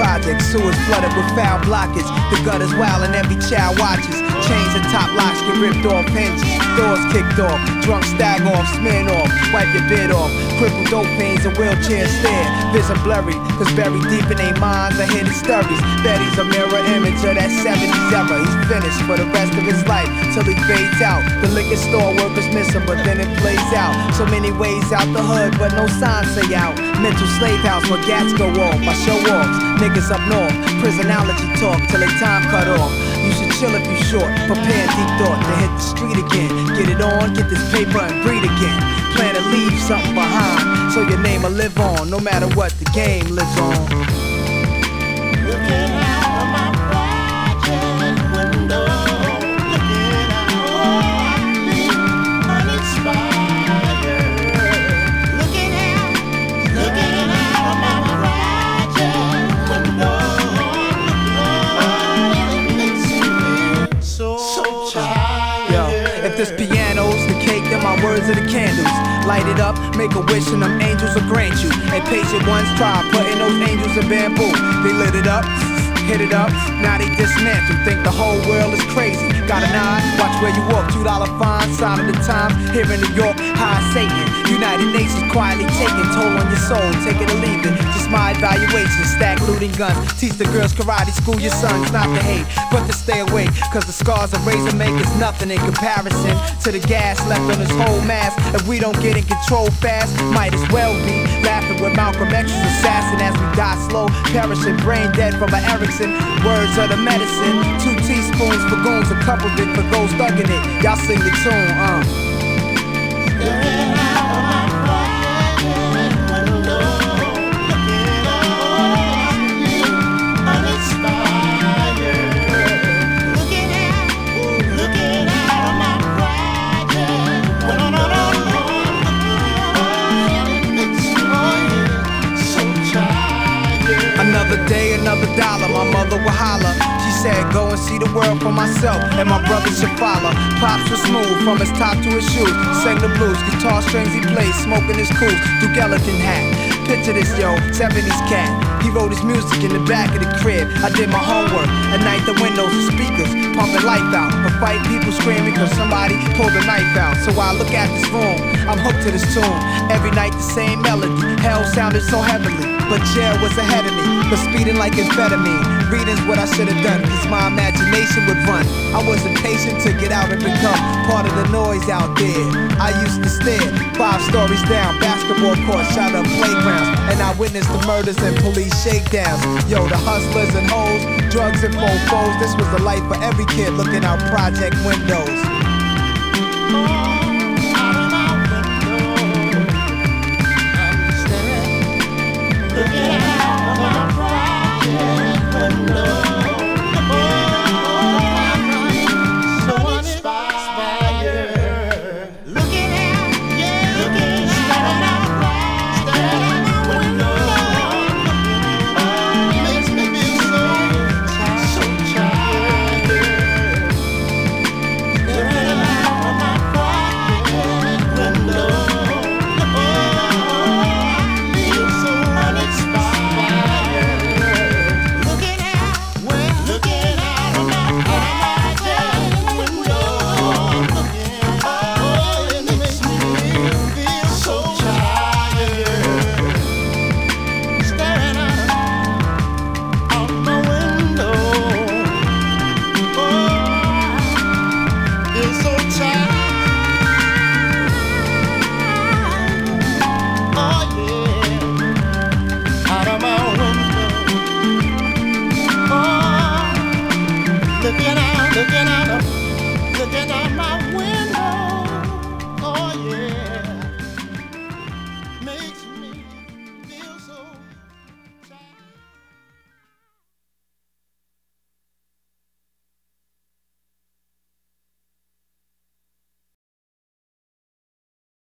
projects, sewers flooded with foul blockage. The gutters wild and every child watches. Chains and top locks get ripped off hinges. Doors kicked off, drunk stag off, smeared off, wipe your bid off. Crippled dope fiends and wheelchair stare. Vision blurry, cause buried deep in their minds are hidden stories. Betty's a mirror image of that 70s era. He's finished for the rest of his life till he fades out. The liquor store workers miss him, but then it plays out. So many ways out the hood, but no signs say out. Mental slave house where gats go off. I show offs, niggas up north. Prisonology talk till they time cut off. You should chill if you short, prepare deep thought to hit the street again. Get it on, get this paper and breathe again. Plan to leave something behind, so your name will live on, no matter what the game lives on. My words are the candles. Light it up, make a wish, and them angels will grant you. And patient ones try putting those angels in bamboo. They lit it up. Hit it up, now they dismantle. Think the whole world is crazy. Got an eye, watch where you walk. Two dollar fine, sign of the time. Here in New York, high Satan. United Nations quietly taking toll on your soul. Take it or leave it. Just my evaluation. Stack looting guns. Teach the girls karate. School your sons not to hate, but to stay awake. Cause the scars of razor make is nothing in comparison to the gas left on this whole mass. If we don't get in control fast, might as well be laughing with Malcolm X's assassin as we die slow, perishing, brain dead from an Erickson. Words of the medicine. Two teaspoons for goons, a couple of it for those thugging it. Y'all sing the tune, uh. Another day, another dollar. My mother would holler. She said, Go and see the world for myself, and my brother should follow. Pops was smooth from his top to his shoes. Sang the blues, guitar strings he played, smoking his cool. Duke Ellington hat. Picture this, yo, 70s cat. He wrote his music in the back of the crib. I did my homework. At night, the windows and speakers pumping life out. But fight people screaming cause somebody pulled a knife out. So I look at this room, I'm hooked to this tune. Every night, the same melody. Hell sounded so heavenly. But jail was ahead of me, but speeding like amphetamine. Reading's what I should have done, cause my imagination would run. I was impatient to get out and become part of the noise out there. I used to stare five stories down, basketball courts, shot up playgrounds, and I witnessed the murders and police shakedowns. Yo, the hustlers and hoes, drugs and fofos. This was the life for every kid looking out project windows.